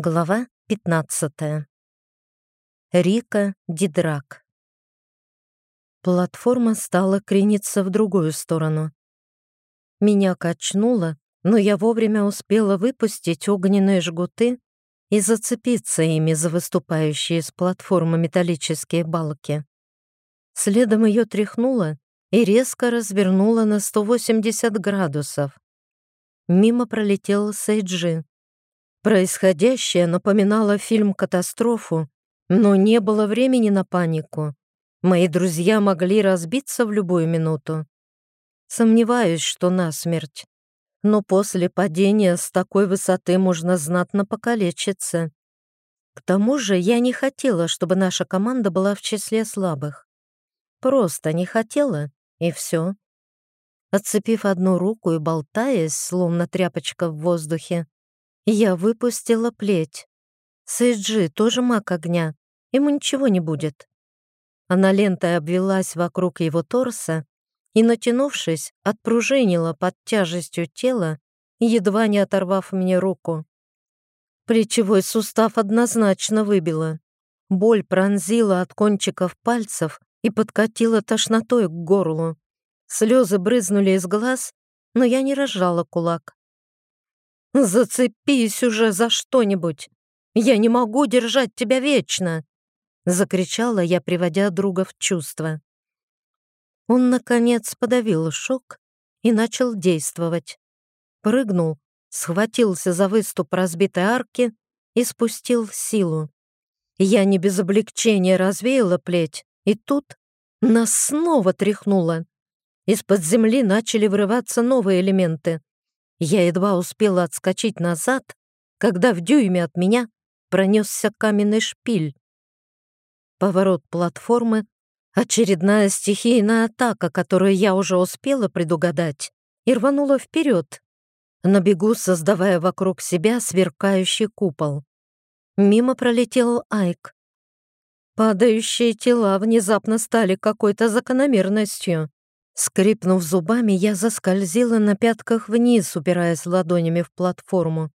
Глава 15. Рика Дидрак. Платформа стала крениться в другую сторону. Меня качнуло, но я вовремя успела выпустить огненные жгуты и зацепиться ими за выступающие с платформы металлические балки. Следом ее тряхнуло и резко развернуло на 180 градусов. Мимо пролетел Сейджи, Происходящее напоминало фильм-катастрофу, но не было времени на панику. Мои друзья могли разбиться в любую минуту. Сомневаюсь, что насмерть. Но после падения с такой высоты можно знатно покалечиться. К тому же я не хотела, чтобы наша команда была в числе слабых. Просто не хотела, и все. Отцепив одну руку и болтаясь, словно тряпочка в воздухе, я выпустила плеть. Сейджи тоже маг огня. Ему ничего не будет. Она лентой обвелась вокруг его торса и, натянувшись, отпружинила под тяжестью тела, едва не оторвав мне руку. Плечевой сустав однозначно выбило. Боль пронзила от кончиков пальцев и подкатила тошнотой к горлу. Слезы брызнули из глаз, но я не разжала кулак. «Зацепись уже за что-нибудь! Я не могу держать тебя вечно!» Закричала я, приводя друга в чувство. Он, наконец, подавил шок и начал действовать. Прыгнул, схватился за выступ разбитой арки и спустил силу. Я не без облегчения развеяла плеть, и тут нас снова тряхнуло. Из-под земли начали вырываться новые элементы. Я едва успела отскочить назад, когда в дюйме от меня пронесся каменный шпиль. Поворот платформы, очередная стихийная атака, которую я уже успела предугадать, и рванула вперед, на бегу создавая вокруг себя сверкающий купол. Мимо пролетел Айк. Падающие тела внезапно стали какой-то закономерностью. Скрипнув зубами, я заскользила на пятках вниз, упираясь ладонями в платформу.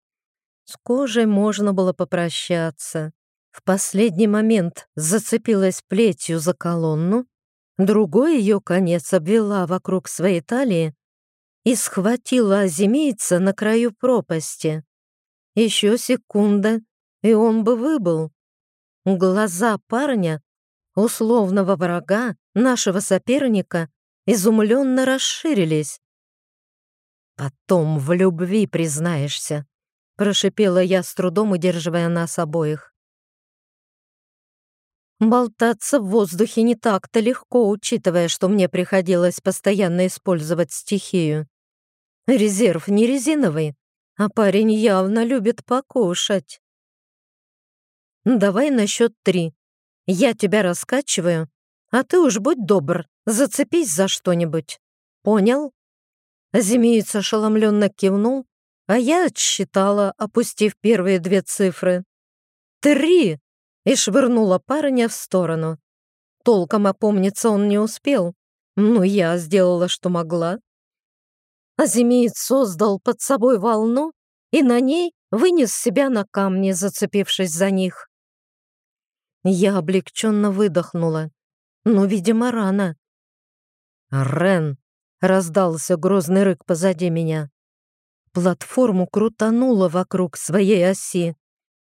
С кожей можно было попрощаться. В последний момент зацепилась плетью за колонну, другой ее конец обвела вокруг своей талии и схватила озимейца на краю пропасти. Еще секунда, и он бы выбыл. Глаза парня, условного врага, нашего соперника, изумленно расширились. «Потом в любви признаешься», — прошипела я с трудом, удерживая нас обоих. Болтаться в воздухе не так-то легко, учитывая, что мне приходилось постоянно использовать стихию. Резерв не резиновый, а парень явно любит покушать. «Давай на счет три. Я тебя раскачиваю, а ты уж будь добр, зацепись за что-нибудь. Понял?» Зимеец ошеломленно кивнул, а я отсчитала, опустив первые две цифры. «Три!» и швырнула парня в сторону. Толком опомниться он не успел, но я сделала, что могла. Азимеец создал под собой волну и на ней вынес себя на камни, зацепившись за них. Я облегченно выдохнула но, видимо, рано. «Рен!» — раздался грозный рык позади меня. Платформу крутануло вокруг своей оси.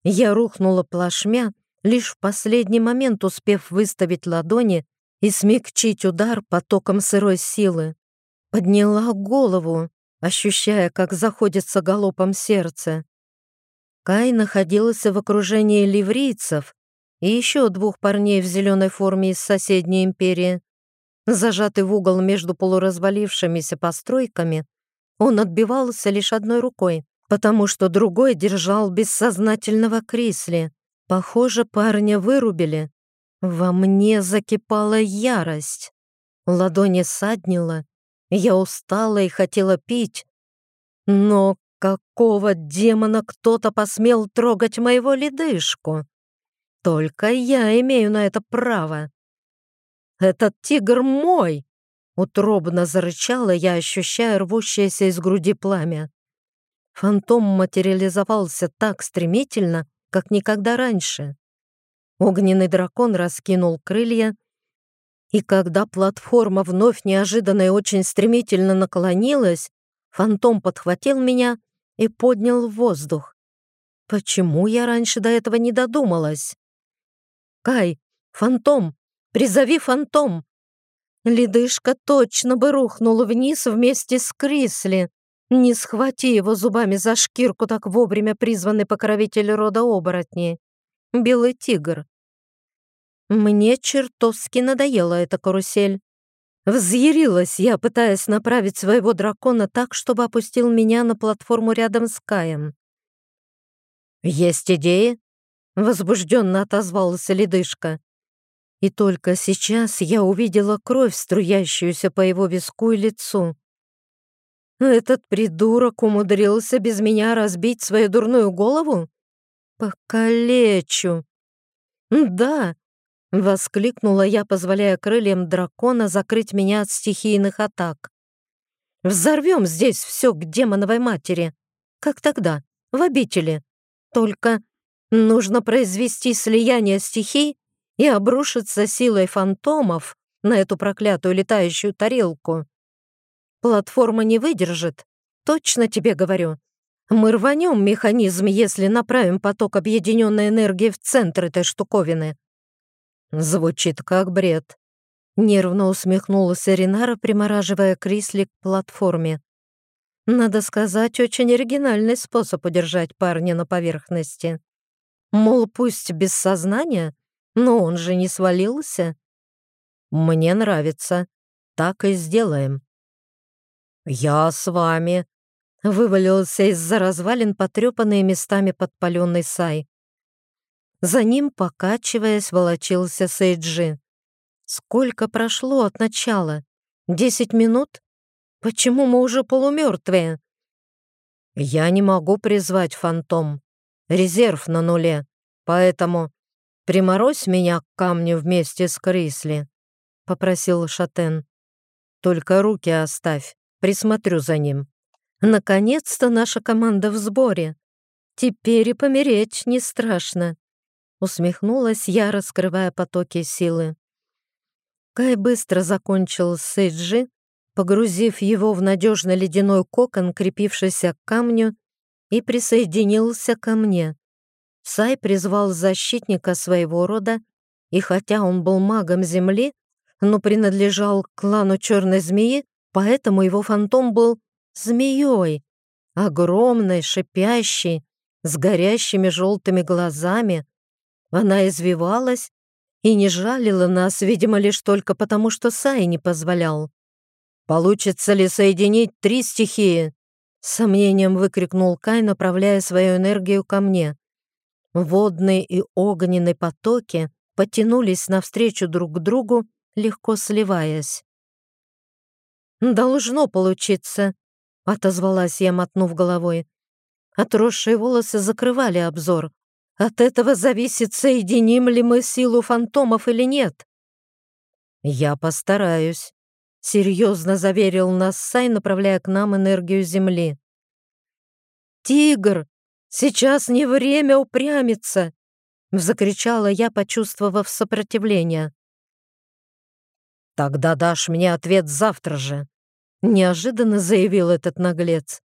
Я рухнула плашмя, лишь в последний момент успев выставить ладони и смягчить удар потоком сырой силы. Подняла голову, ощущая, как заходится галопом сердце. Кай находился в окружении ливрийцев, и еще двух парней в зеленой форме из соседней империи. Зажатый в угол между полуразвалившимися постройками, он отбивался лишь одной рукой, потому что другой держал бессознательного Крисли. Похоже, парня вырубили. Во мне закипала ярость. Ладони саднила. Я устала и хотела пить. Но какого демона кто-то посмел трогать моего ледышку? Только я имею на это право. Этот тигр мой! Утробно зарычала я, ощущая рвущееся из груди пламя. Фантом материализовался так стремительно, как никогда раньше. Огненный дракон раскинул крылья, и когда платформа вновь неожиданно и очень стремительно наклонилась, фантом подхватил меня и поднял в воздух. Почему я раньше до этого не додумалась? «Кай, фантом! Призови фантом!» Ледышка точно бы рухнул вниз вместе с Крисли. Не схвати его зубами за шкирку так вовремя призванный покровитель рода оборотни. Белый тигр. Мне чертовски надоела эта карусель. Взъярилась я, пытаясь направить своего дракона так, чтобы опустил меня на платформу рядом с Каем. «Есть идеи?» — возбужденно отозвался ледышка. И только сейчас я увидела кровь, струящуюся по его виску и лицу. Этот придурок умудрился без меня разбить свою дурную голову? Покалечу. Да, Воскликнула я, позволяя крыльям дракона закрыть меня от стихийных атак. «Взорвем здесь все к демоновой матери. Как тогда, в обители. Только нужно произвести слияние стихий и обрушиться силой фантомов на эту проклятую летающую тарелку. Платформа не выдержит, точно тебе говорю. Мы рванем механизм, если направим поток объединенной энергии в центр этой штуковины. Звучит как бред. Нервно усмехнулась Ринара, примораживая Крисли к платформе. Надо сказать, очень оригинальный способ удержать парня на поверхности. Мол, пусть без сознания, но он же не свалился. Мне нравится. Так и сделаем. Я с вами. Вывалился из-за развалин потрепанные местами подпаленный Сай. За ним, покачиваясь, волочился Сейджи. Сколько прошло от начала? Десять минут? Почему мы уже полумертвые? Я не могу призвать фантом. Резерв на нуле. Поэтому приморозь меня к камню вместе с Крисли, попросил Шатен. Только руки оставь, присмотрю за ним. Наконец-то наша команда в сборе. Теперь и помереть не страшно. Усмехнулась я, раскрывая потоки силы. Кай быстро закончил сейджи, погрузив его в надежно ледяной кокон, крепившийся к камню, и присоединился ко мне. Сай призвал защитника своего рода, и хотя он был магом Земли, но принадлежал клану Черной Змеи, поэтому его фантом был змеей, огромной, шипящей, с горящими желтыми глазами, она извивалась и не жалила нас, видимо, лишь только потому, что Сай не позволял. «Получится ли соединить три стихии?» С сомнением выкрикнул Кай, направляя свою энергию ко мне. Водные и огненные потоки потянулись навстречу друг другу, легко сливаясь. «Должно получиться», — отозвалась я, мотнув головой. Отросшие волосы закрывали обзор. От этого зависит, соединим ли мы силу фантомов или нет. Я постараюсь, серьезно заверил нас Сай, направляя к нам энергию Земли. «Тигр, сейчас не время упрямиться!» — закричала я, почувствовав сопротивление. «Тогда дашь мне ответ завтра же», — неожиданно заявил этот наглец.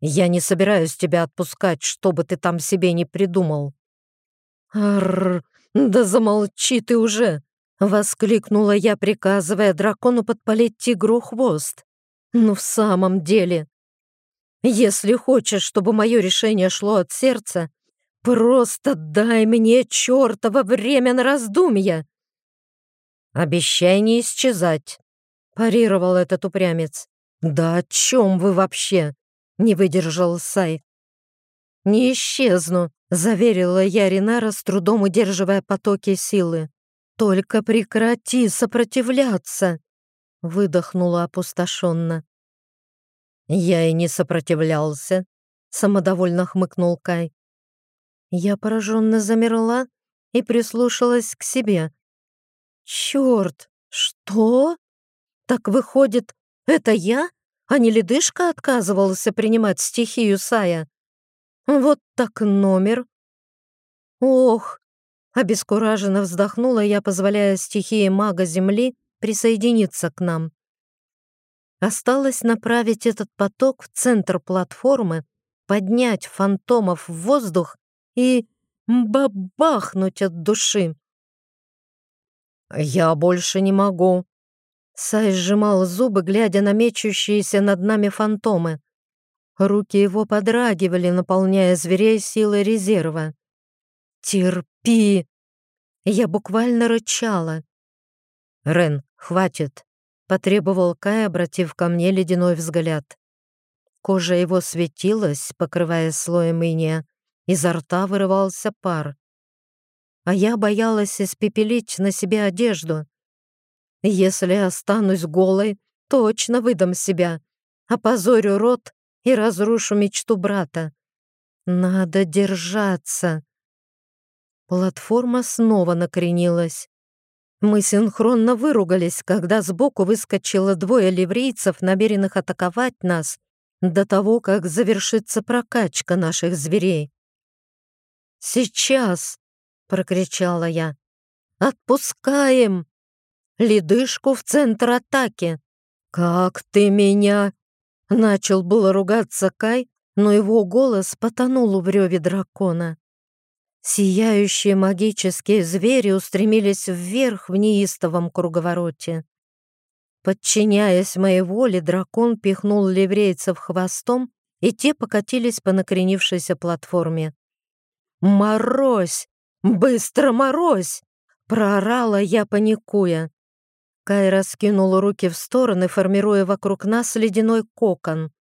«Я не собираюсь тебя отпускать, что бы ты там себе не придумал». «Аррр, да замолчи ты уже!» — воскликнула я, приказывая дракону подпалить тигру хвост. «Ну в самом деле, если хочешь, чтобы мое решение шло от сердца, просто дай мне чертово время на раздумья!» «Обещай не исчезать», — парировал этот упрямец. «Да о чем вы вообще?» — не выдержал Сай. «Не исчезну», — заверила я Ринара, с трудом удерживая потоки силы. «Только прекрати сопротивляться!» — выдохнула опустошенно. «Я и не сопротивлялся», — самодовольно хмыкнул Кай. Я пораженно замерла и прислушалась к себе. «Черт! Что? Так выходит, это я, а не ледышка отказывался принимать стихию Сая?» Вот так номер. Ох! Обескураженно вздохнула я, позволяя стихии мага Земли присоединиться к нам. Осталось направить этот поток в центр платформы, поднять фантомов в воздух и бабахнуть от души. «Я больше не могу». Сай сжимал зубы, глядя на мечущиеся над нами фантомы. Руки его подрагивали, наполняя зверей силой резерва. «Терпи!» Я буквально рычала. «Рен, хватит!» — потребовал Кай, обратив ко мне ледяной взгляд. Кожа его светилась, покрывая слоем иния, изо рта вырывался пар. А я боялась испепелить на себе одежду. Если останусь голой, точно выдам себя, опозорю рот и разрушу мечту брата. Надо держаться. Платформа снова накренилась. Мы синхронно выругались, когда сбоку выскочило двое ливрейцев, намеренных атаковать нас до того, как завершится прокачка наших зверей. «Сейчас!» — прокричала я. «Отпускаем! Ледышку в центр атаки!» «Как ты меня!» Начал было ругаться Кай, но его голос потонул в реве дракона. Сияющие магические звери устремились вверх в неистовом круговороте. Подчиняясь моей воле, дракон пихнул ливрейцев хвостом, и те покатились по накренившейся платформе. «Морозь! Быстро морозь!» — проорала я, паникуя. Кай раскинул руки в стороны, формируя вокруг нас ледяной кокон.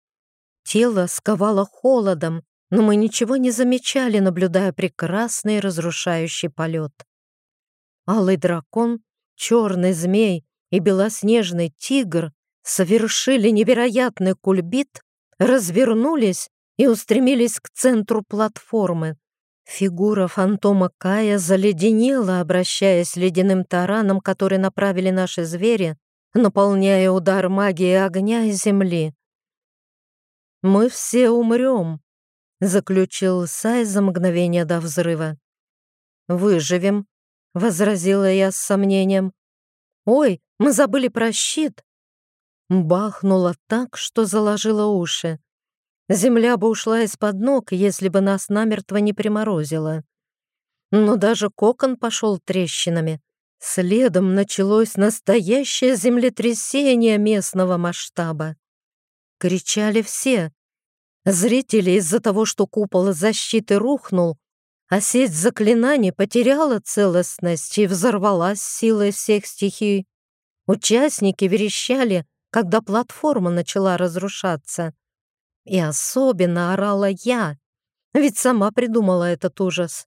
Тело сковало холодом, но мы ничего не замечали, наблюдая прекрасный разрушающий полет. Алый дракон, черный змей и белоснежный тигр совершили невероятный кульбит, развернулись и устремились к центру платформы. Фигура фантома Кая заледенела, обращаясь ледяным тараном, который направили наши звери, наполняя удар магии огня и земли. «Мы все умрем», — заключил Сай за мгновение до взрыва. «Выживем», — возразила я с сомнением. «Ой, мы забыли про щит!» Бахнуло так, что заложило уши. Земля бы ушла из-под ног, если бы нас намертво не приморозило. Но даже кокон пошел трещинами. Следом началось настоящее землетрясение местного масштаба. Кричали все. Зрители из-за того, что купол защиты рухнул, а сеть заклинаний потеряла целостность и взорвалась силой всех стихий. Участники верещали, когда платформа начала разрушаться. И особенно орала я, ведь сама придумала этот ужас.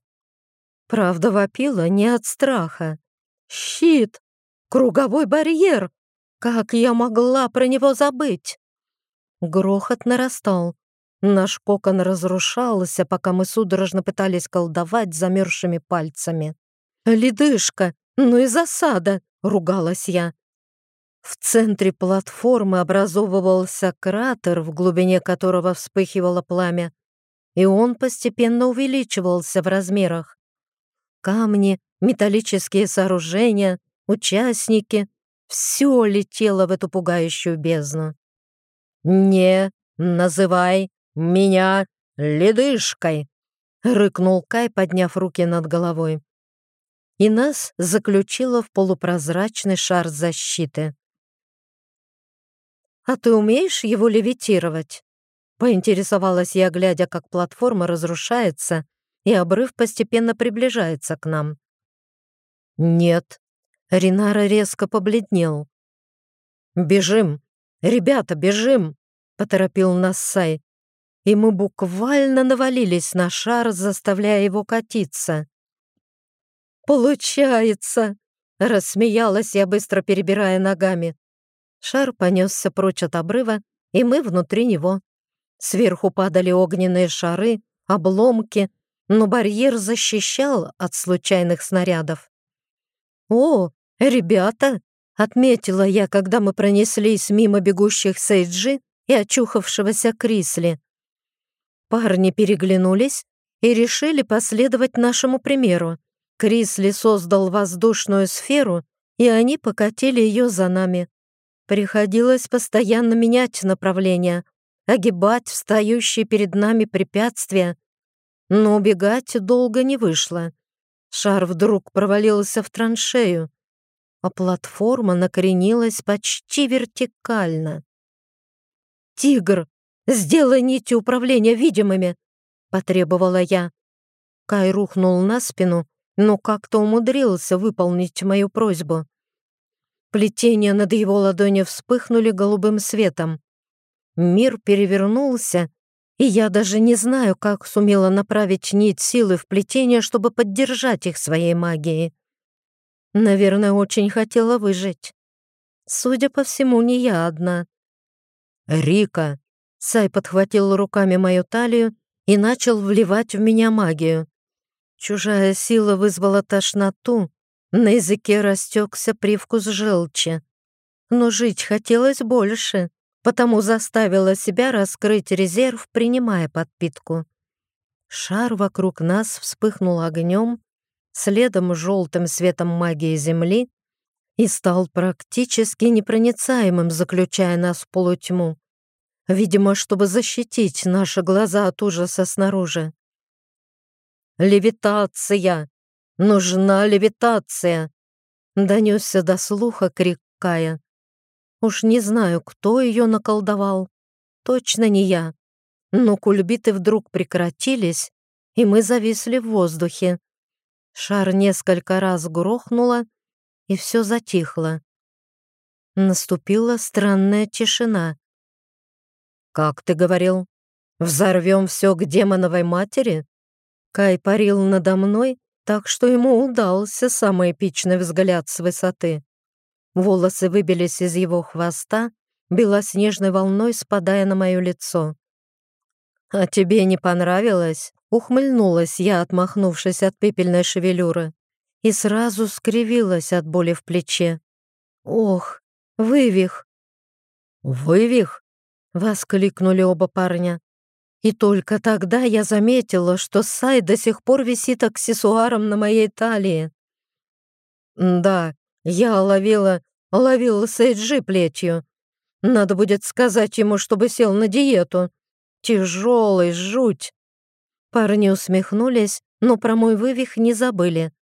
Правда, вопила не от страха. Щит! Круговой барьер! Как я могла про него забыть? Грохот нарастал. Наш кокон разрушался, пока мы судорожно пытались колдовать замерзшими пальцами. «Ледышка! Ну и засада!» — ругалась я. В центре платформы образовывался кратер, в глубине которого вспыхивало пламя, и он постепенно увеличивался в размерах. Камни, металлические сооружения, участники — все летело в эту пугающую бездну. «Не называй меня ледышкой!» — рыкнул Кай, подняв руки над головой. И нас заключило в полупрозрачный шар защиты. «А ты умеешь его левитировать?» Поинтересовалась я, глядя, как платформа разрушается, и обрыв постепенно приближается к нам. «Нет». Ринара резко побледнел. «Бежим! Ребята, бежим!» — поторопил нас Сай. И мы буквально навалились на шар, заставляя его катиться. «Получается!» — рассмеялась я, быстро перебирая ногами. Шар понесся прочь от обрыва, и мы внутри него. Сверху падали огненные шары, обломки, но барьер защищал от случайных снарядов. «О, ребята!» — отметила я, когда мы пронеслись мимо бегущих Сейджи и очухавшегося Крисли. Парни переглянулись, и решили последовать нашему примеру. Крисли создал воздушную сферу, и они покатили ее за нами. Приходилось постоянно менять направление, огибать встающие перед нами препятствия, но убегать долго не вышло. Шар вдруг провалился в траншею, а платформа накренилась почти вертикально. «Тигр, сделай нити управления видимыми!» — потребовала я. Кай рухнул на спину, но как-то умудрился выполнить мою просьбу. Плетения над его ладонью вспыхнули голубым светом. Мир перевернулся, и я даже не знаю, как сумела направить нить силы в плетение, чтобы поддержать их своей магией. Наверное, очень хотела выжить. Судя по всему, не я одна. «Рика!» Сай подхватил руками мою талию и начал вливать в меня магию. Чужая сила вызвала тошноту, на языке растекся привкус желчи. Но жить хотелось больше, потому заставила себя раскрыть резерв, принимая подпитку. Шар вокруг нас вспыхнул огнем, следом желтым светом магии Земли и стал практически непроницаемым, заключая нас в полутьму. Видимо, чтобы защитить наши глаза от ужаса снаружи. «Левитация! Нужна левитация!» Донесся до слуха крик Кая. Уж не знаю, кто ее наколдовал. Точно не я. Но кульбиты вдруг прекратились, и мы зависли в воздухе. Шар несколько раз грохнуло, и все затихло. Наступила странная тишина. «Как ты говорил? Взорвем все к демоновой матери?» Кай парил надо мной, так что ему удался самый эпичный взгляд с высоты. Волосы выбились из его хвоста, белоснежной волной спадая на мое лицо. «А тебе не понравилось?» — ухмыльнулась я, отмахнувшись от пепельной шевелюры, и сразу скривилась от боли в плече. «Ох, вывих!» «Вывих?» — воскликнули оба парня. И только тогда я заметила, что Сай до сих пор висит аксессуаром на моей талии. Да, я ловила, ловила Сейджи плетью. Надо будет сказать ему, чтобы сел на диету. Тяжелый, жуть. Парни усмехнулись, но про мой вывих не забыли.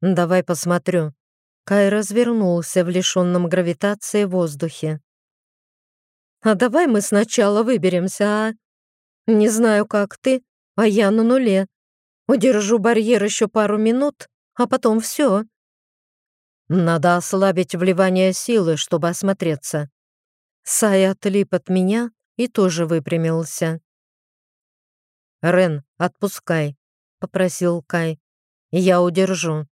«Давай посмотрю». Кай развернулся в лишенном гравитации воздухе. «А давай мы сначала выберемся, а?» Не знаю, как ты, а я на нуле. Удержу барьер еще пару минут, а потом все. Надо ослабить вливание силы, чтобы осмотреться. Сай отлип от меня и тоже выпрямился. «Рен, отпускай», — попросил Кай. «Я удержу».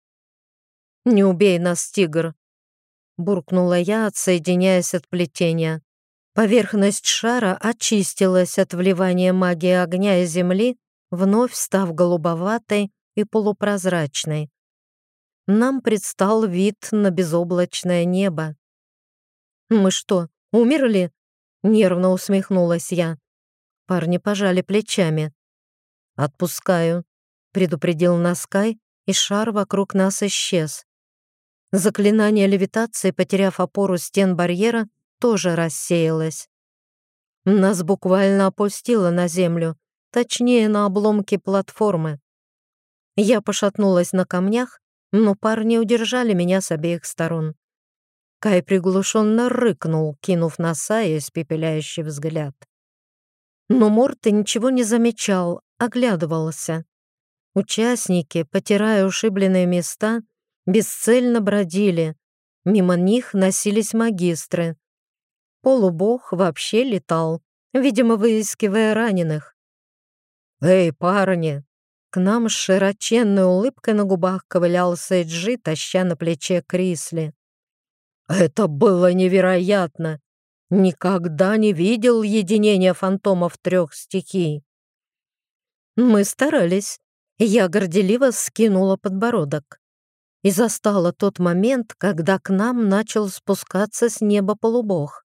«Не убей нас, тигр», — буркнула я, отсоединяясь от плетения. Поверхность шара очистилась от вливания магии огня и земли, вновь став голубоватой и полупрозрачной. Нам предстал вид на безоблачное небо. «Мы что, умерли?» — нервно усмехнулась я. Парни пожали плечами. «Отпускаю», — предупредил Наскай, и шар вокруг нас исчез. Заклинание левитации, потеряв опору стен барьера, тоже рассеялась. Нас буквально опустило на землю, точнее, на обломки платформы. Я пошатнулась на камнях, но парни удержали меня с обеих сторон. Кай приглушенно рыкнул, кинув на Сая испепеляющий взгляд. Но Морте ничего не замечал, оглядывался. Участники, потирая ушибленные места, бесцельно бродили. Мимо них носились магистры. Полубог вообще летал, видимо, выискивая раненых. «Эй, парни!» К нам с широченной улыбкой на губах ковылял Сейджи, таща на плече Крисли. «Это было невероятно! Никогда не видел единения фантомов трех стихий!» Мы старались. Я горделиво скинула подбородок и застала тот момент, когда к нам начал спускаться с неба полубог.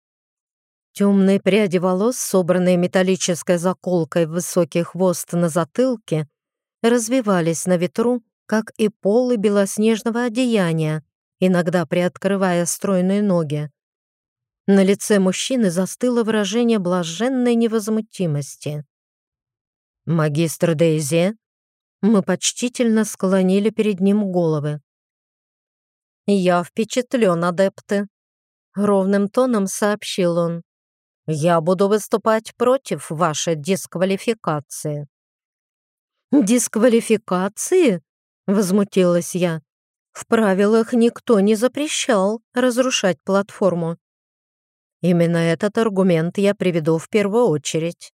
Темные пряди волос, собранные металлической заколкой в высокий хвост на затылке, развивались на ветру, как и полы белоснежного одеяния, иногда приоткрывая стройные ноги. На лице мужчины застыло выражение блаженной невозмутимости. «Магистр Дейзи?» Мы почтительно склонили перед ним головы. «Я впечатлен, адепты», — ровным тоном сообщил он. «Я буду выступать против вашей дисквалификации». «Дисквалификации?» — возмутилась я. «В правилах никто не запрещал разрушать платформу». Именно этот аргумент я приведу в первую очередь.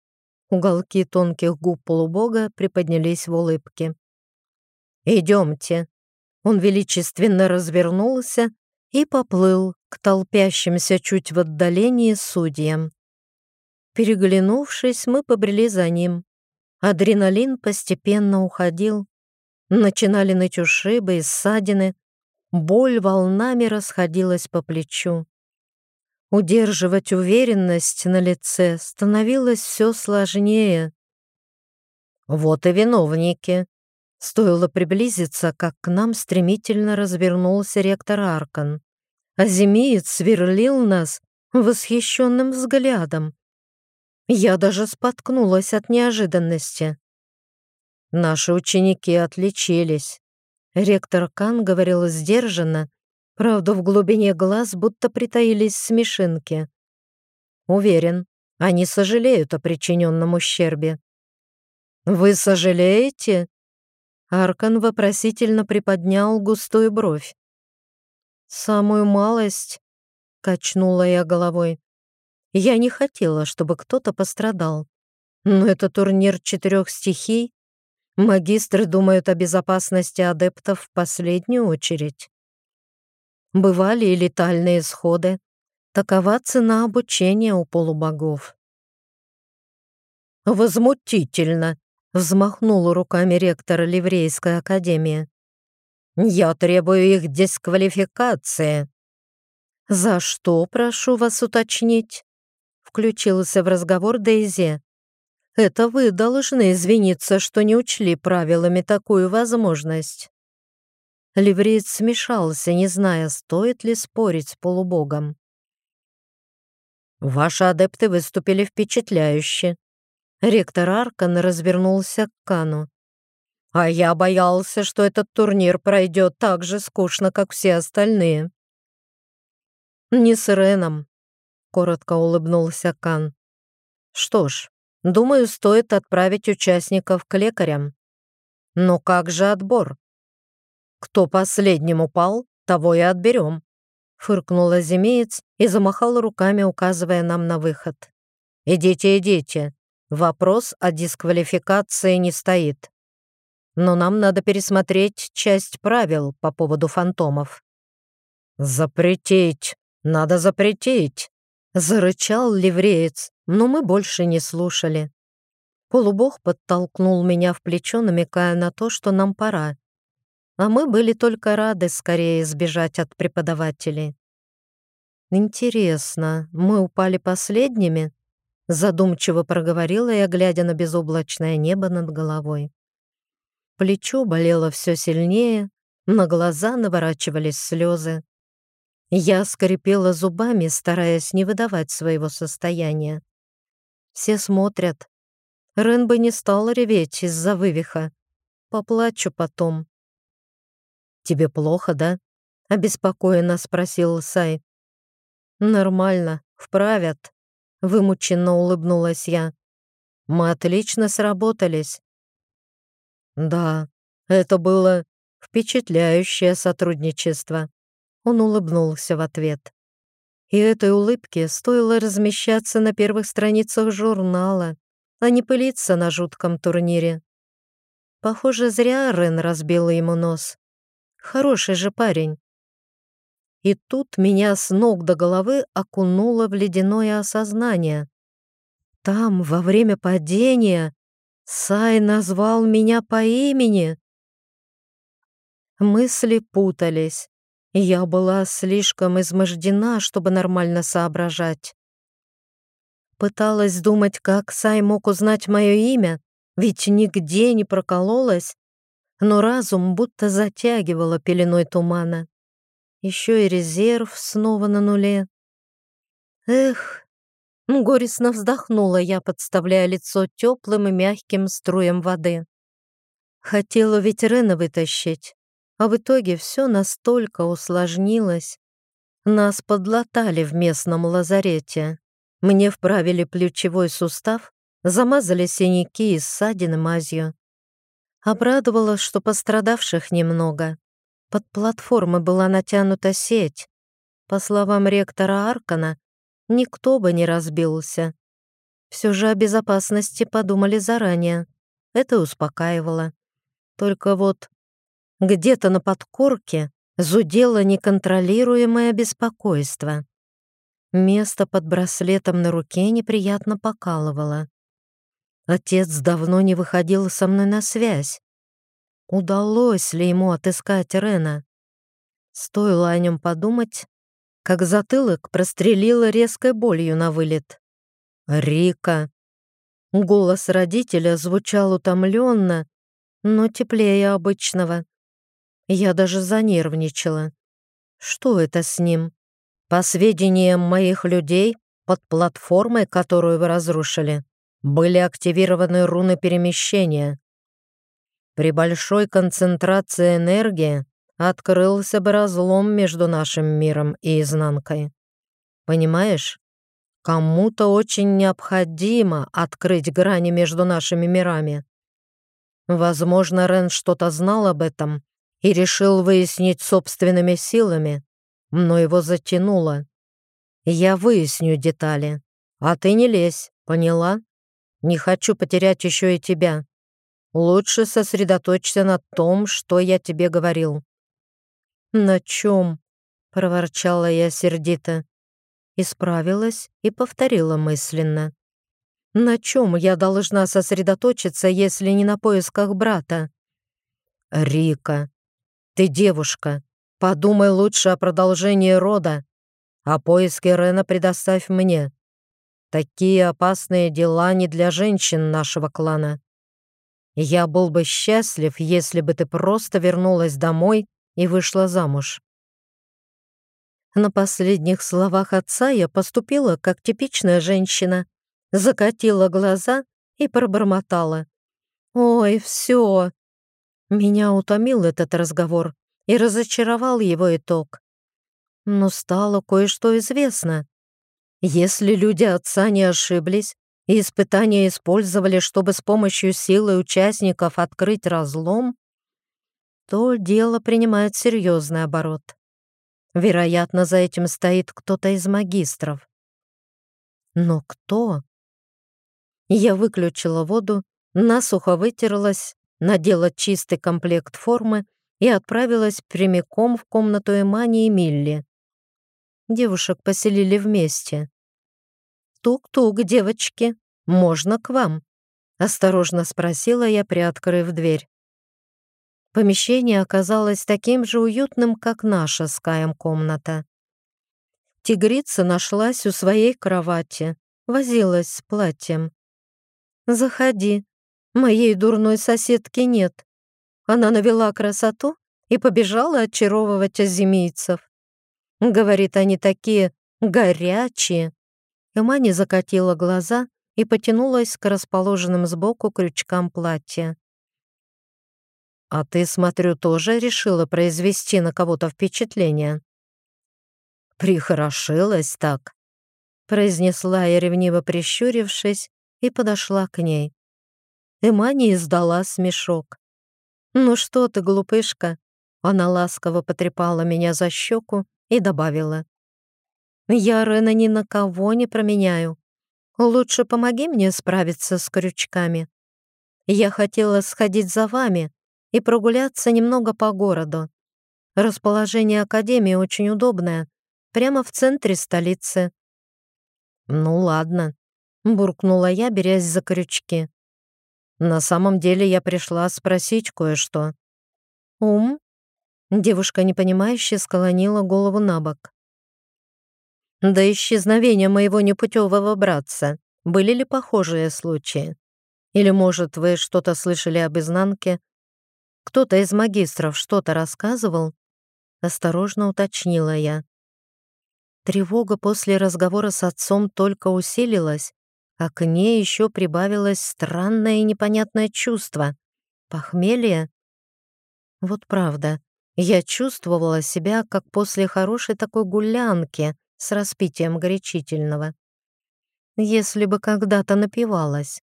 Уголки тонких губ полубога приподнялись в улыбке. «Идемте». Он величественно развернулся и поплыл к толпящимся чуть в отдалении судьям. Переглянувшись, мы побрели за ним. Адреналин постепенно уходил. Начинали ныть ушибы и ссадины. Боль волнами расходилась по плечу. Удерживать уверенность на лице становилось все сложнее. Вот и виновники. Стоило приблизиться, как к нам стремительно развернулся ректор Аркан. А Зимеец сверлил нас восхищенным взглядом. Я даже споткнулась от неожиданности. Наши ученики отличились. Ректор Кан говорил сдержанно, правда, в глубине глаз будто притаились смешинки. Уверен, они сожалеют о причиненном ущербе. «Вы сожалеете?» Аркан вопросительно приподнял густую бровь. «Самую малость», — качнула я головой. Я не хотела, чтобы кто-то пострадал. Но это турнир четырех стихий. Магистры думают о безопасности адептов в последнюю очередь. Бывали и летальные исходы. Такова цена обучения у полубогов. «Возмутительно!» — взмахнул руками ректор Ливрейской академии. «Я требую их дисквалификации». «За что, прошу вас уточнить?» Включился в разговор Дейзи. «Это вы должны извиниться, что не учли правилами такую возможность». Ливреец смешался, не зная, стоит ли спорить с полубогом. «Ваши адепты выступили впечатляюще». Ректор Аркан развернулся к Кану. «А я боялся, что этот турнир пройдет так же скучно, как все остальные». «Не с Реном», коротко улыбнулся Кан. Что ж, думаю, стоит отправить участников к лекарям. Но как же отбор? Кто последним упал, того и отберем. Фыркнула зимеец и замахал руками, указывая нам на выход. «Идите, идите. Вопрос о дисквалификации не стоит. Но нам надо пересмотреть часть правил по поводу фантомов». «Запретить! Надо запретить!» Зарычал ливреец, но мы больше не слушали. Полубог подтолкнул меня в плечо, намекая на то, что нам пора. А мы были только рады скорее сбежать от преподавателей. «Интересно, мы упали последними?» Задумчиво проговорила я, глядя на безоблачное небо над головой. Плечо болело все сильнее, на глаза наворачивались слезы. Я скрипела зубами, стараясь не выдавать своего состояния. Все смотрят. Рен бы не стал реветь из-за вывиха. Поплачу потом. «Тебе плохо, да?» — обеспокоенно спросил Сай. «Нормально, вправят», — вымученно улыбнулась я. «Мы отлично сработались». «Да, это было впечатляющее сотрудничество», он улыбнулся в ответ. И этой улыбке стоило размещаться на первых страницах журнала, а не пылиться на жутком турнире. Похоже, зря Рен разбил ему нос. Хороший же парень. И тут меня с ног до головы окунуло в ледяное осознание. Там, во время падения, Сай назвал меня по имени. Мысли путались. Я была слишком измождена, чтобы нормально соображать. Пыталась думать, как Сай мог узнать мое имя, ведь нигде не прокололась, но разум будто затягивало пеленой тумана. Еще и резерв снова на нуле. Эх, горестно вздохнула я, подставляя лицо теплым и мягким струям воды. Хотела ведь Рена вытащить, а в итоге все настолько усложнилось. Нас подлатали в местном лазарете. Мне вправили плечевой сустав, замазали синяки и ссадины мазью. Обрадовала, что пострадавших немного. Под платформой была натянута сеть. По словам ректора Аркана, никто бы не разбился. Все же о безопасности подумали заранее. Это успокаивало. Только вот где-то на подкорке зудело неконтролируемое беспокойство. Место под браслетом на руке неприятно покалывало. Отец давно не выходил со мной на связь. Удалось ли ему отыскать Рена? Стоило о нем подумать, как затылок прострелило резкой болью на вылет. «Рика!» Голос родителя звучал утомленно, но теплее обычного. Я даже занервничала. Что это с ним? По сведениям моих людей, под платформой, которую вы разрушили, были активированы руны перемещения. При большой концентрации энергии открылся бы разлом между нашим миром и изнанкой. Понимаешь? Кому-то очень необходимо открыть грани между нашими мирами. Возможно, Рен что-то знал об этом и решил выяснить собственными силами, но его затянуло. Я выясню детали, а ты не лезь, поняла? Не хочу потерять еще и тебя. Лучше сосредоточься на том, что я тебе говорил». «На чем?» — проворчала я сердито. Исправилась и повторила мысленно. «На чем я должна сосредоточиться, если не на поисках брата?» «Рика, ты девушка, Подумай лучше о продолжении рода, а поиски Рена предоставь мне. Такие опасные дела не для женщин нашего клана. Я был бы счастлив, если бы ты просто вернулась домой и вышла замуж. На последних словах отца я поступила как типичная женщина, закатила глаза и пробормотала. «Ой, все!» Меня утомил этот разговор и разочаровал его итог. Но стало кое-что известно. Если люди отца не ошиблись, и испытания использовали, чтобы с помощью силы участников открыть разлом, то дело принимает серьезный оборот. Вероятно, за этим стоит кто-то из магистров. Но кто? Я выключила воду, насухо вытерлась, надела чистый комплект формы и отправилась прямиком в комнату Эмани и Милли. Девушек поселили вместе. «Тук-тук, девочки, можно к вам?» — осторожно спросила я, приоткрыв дверь. Помещение оказалось таким же уютным, как наша с Каем комната. Тигрица нашлась у своей кровати, возилась с платьем. «Заходи, моей дурной соседки нет», она навела красоту и побежала очаровывать азимийцев. Говорит, они такие горячие. Эмани закатила глаза и потянулась к расположенным сбоку крючкам платья. «А ты, смотрю, тоже решила произвести на кого-то впечатление?» «Прихорошилась так», — произнесла я, ревниво прищурившись, и подошла к ней. Эмани издала смешок. «Ну что ты, глупышка?» Она ласково потрепала меня за щеку и добавила. «Я Рена ни на кого не променяю. Лучше помоги мне справиться с крючками. Я хотела сходить за вами и прогуляться немного по городу. Расположение Академии очень удобное, прямо в центре столицы». «Ну ладно», — буркнула я, берясь за крючки. На самом деле я пришла спросить кое-что. Ум? Девушка непонимающе склонила голову на бок. До исчезновения моего непутевого братца были ли похожие случаи? Или, может, вы что-то слышали об изнанке? Кто-то из магистров что-то рассказывал? Осторожно уточнила я. Тревога после разговора с отцом только усилилась, а к ней еще прибавилось странное и непонятное чувство. Похмелье? Вот правда, я чувствовала себя, как после хорошей такой гулянки с распитием горячительного. Если бы когда-то напивалась.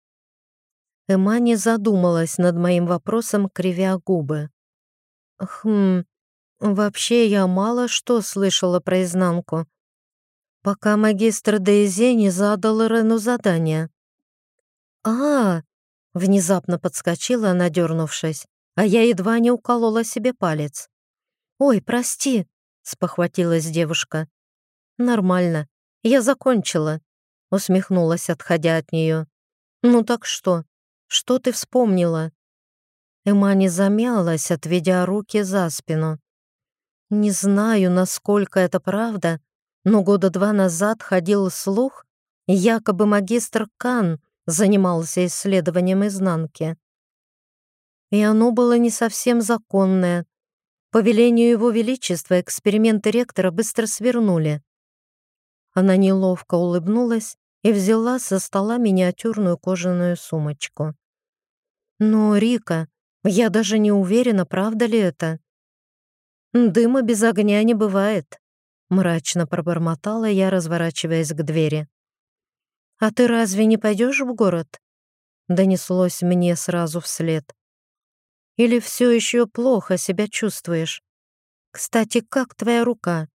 Эмани задумалась над моим вопросом, кривя губы. «Хм, вообще я мало что слышала про изнанку, пока магистр Дейзе не задал Рену задание». «А, внезапно подскочила, надернувшись, а я едва не уколола себе палец. «Ой, прости», — спохватилась девушка. «Нормально, я закончила», — усмехнулась, отходя от нее. «Ну так что? Что ты вспомнила?» Эмани замялась, отведя руки за спину. «Не знаю, насколько это правда, но года два назад ходил слух, якобы магистр Кан занимался исследованием изнанки. И оно было не совсем законное. По велению Его Величества эксперименты ректора быстро свернули. Она неловко улыбнулась и взяла со стола миниатюрную кожаную сумочку. «Но, Рика, я даже не уверена, правда ли это?» «Дыма без огня не бывает», — мрачно пробормотала я, разворачиваясь к двери. «А ты разве не пойдешь в город?» Донеслось мне сразу вслед. «Или все еще плохо себя чувствуешь? Кстати, как твоя рука?»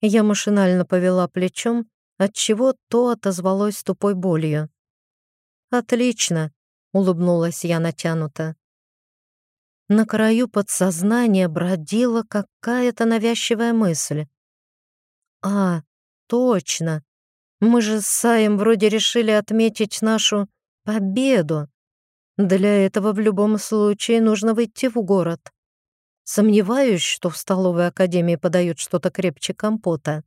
Я машинально повела плечом, отчего то отозвалось тупой болью. «Отлично», — улыбнулась я натянуто. На краю подсознания бродила какая-то навязчивая мысль. «А, точно! Мы же с Саем вроде решили отметить нашу победу. Для этого в любом случае нужно выйти в город. Сомневаюсь, что в столовой академии подают что-то крепче компота.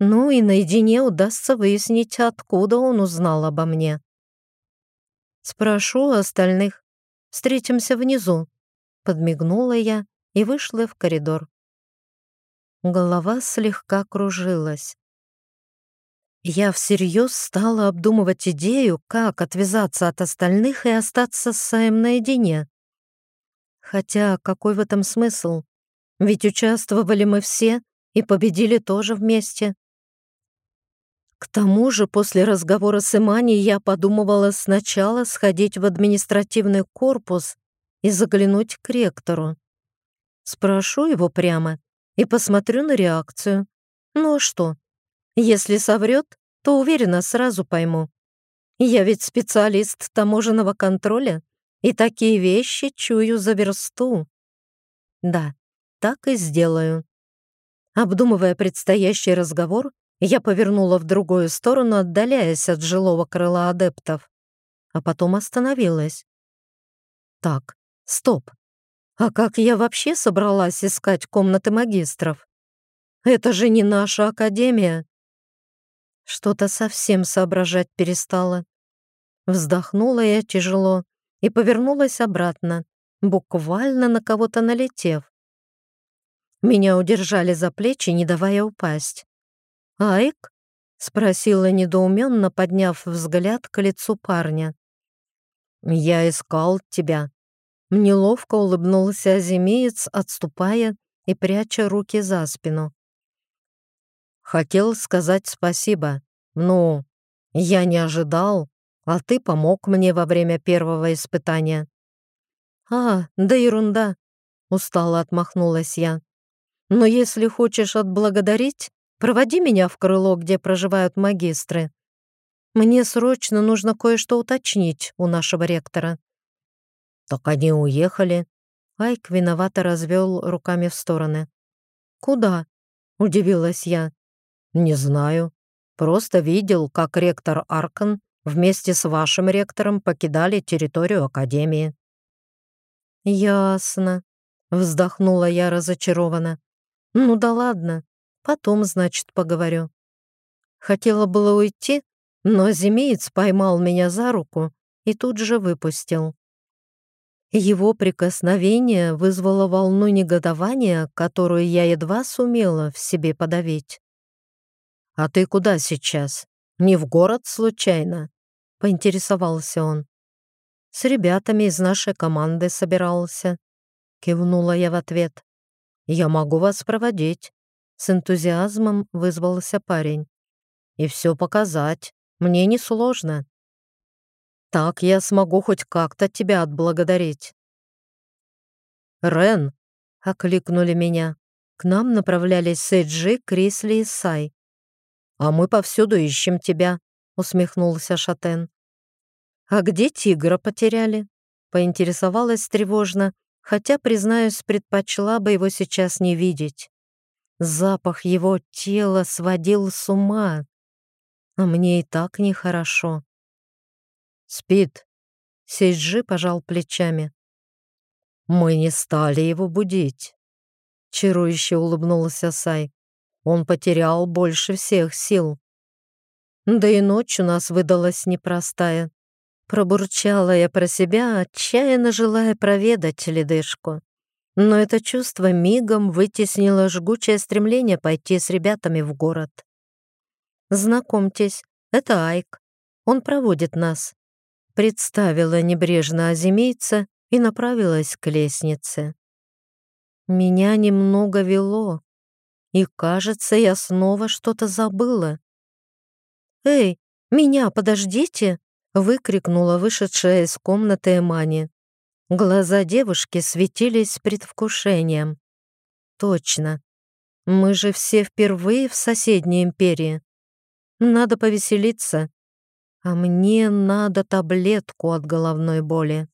Ну и наедине удастся выяснить, откуда он узнал обо мне. Спрошу остальных. Встретимся внизу. Подмигнула я и вышла в коридор. Голова слегка кружилась. Я всерьез стала обдумывать идею, как отвязаться от остальных и остаться с Саем наедине. Хотя какой в этом смысл? Ведь участвовали мы все и победили тоже вместе. К тому же после разговора с Имани я подумывала сначала сходить в административный корпус и заглянуть к ректору. Спрошу его прямо и посмотрю на реакцию. Ну а что? Если соврет, то уверенно сразу пойму. Я ведь специалист таможенного контроля и такие вещи чую за версту. Да, так и сделаю. Обдумывая предстоящий разговор, я повернула в другую сторону, отдаляясь от жилого крыла адептов, а потом остановилась. Так, стоп. А как я вообще собралась искать комнаты магистров? Это же не наша академия. Что-то совсем соображать перестала. Вздохнула я тяжело и повернулась обратно, буквально на кого-то налетев. Меня удержали за плечи, не давая упасть. «Айк?» — спросила недоуменно, подняв взгляд к лицу парня. «Я искал тебя». Неловко улыбнулся азимеец, отступая и пряча руки за спину. Хотел сказать спасибо. Ну, я не ожидал, а ты помог мне во время первого испытания. А, да ерунда, устало отмахнулась я. Но если хочешь отблагодарить, проводи меня в крыло, где проживают магистры. Мне срочно нужно кое-что уточнить у нашего ректора. Так они уехали. Айк виновато развел руками в стороны. Куда? Удивилась я. «Не знаю. Просто видел, как ректор Аркан вместе с вашим ректором покидали территорию Академии». «Ясно», — вздохнула я разочарованно. «Ну да ладно, потом, значит, поговорю». Хотела было уйти, но зимеец поймал меня за руку и тут же выпустил. Его прикосновение вызвало волну негодования, которую я едва сумела в себе подавить. «А ты куда сейчас? Не в город случайно?» — поинтересовался он. «С ребятами из нашей команды собирался», — кивнула я в ответ. «Я могу вас проводить», — с энтузиазмом вызвался парень. «И все показать. Мне несложно. Так я смогу хоть как-то тебя отблагодарить». «Рен!» — окликнули меня. К нам направлялись Сэджи, Крисли и Сай. «А мы повсюду ищем тебя», — усмехнулся Шатен. «А где тигра потеряли?» — поинтересовалась тревожно, хотя, признаюсь, предпочла бы его сейчас не видеть. Запах его тела сводил с ума, а мне и так нехорошо. «Спит», — Сейджи пожал плечами. «Мы не стали его будить», — чарующе улыбнулся Сай. «Он потерял больше всех сил». Да и ночь у нас выдалась непростая. Пробурчала я про себя, отчаянно желая проведать ледышку. Но это чувство мигом вытеснило жгучее стремление пойти с ребятами в город. «Знакомьтесь, это Айк. Он проводит нас», — представила небрежно озимейца и направилась к лестнице. Меня немного вело, и, кажется, я снова что-то забыла. «Эй, меня подождите!» — выкрикнула вышедшая из комнаты Эмани. Глаза девушки светились предвкушением. «Точно. Мы же все впервые в соседней империи. Надо повеселиться. А мне надо таблетку от головной боли».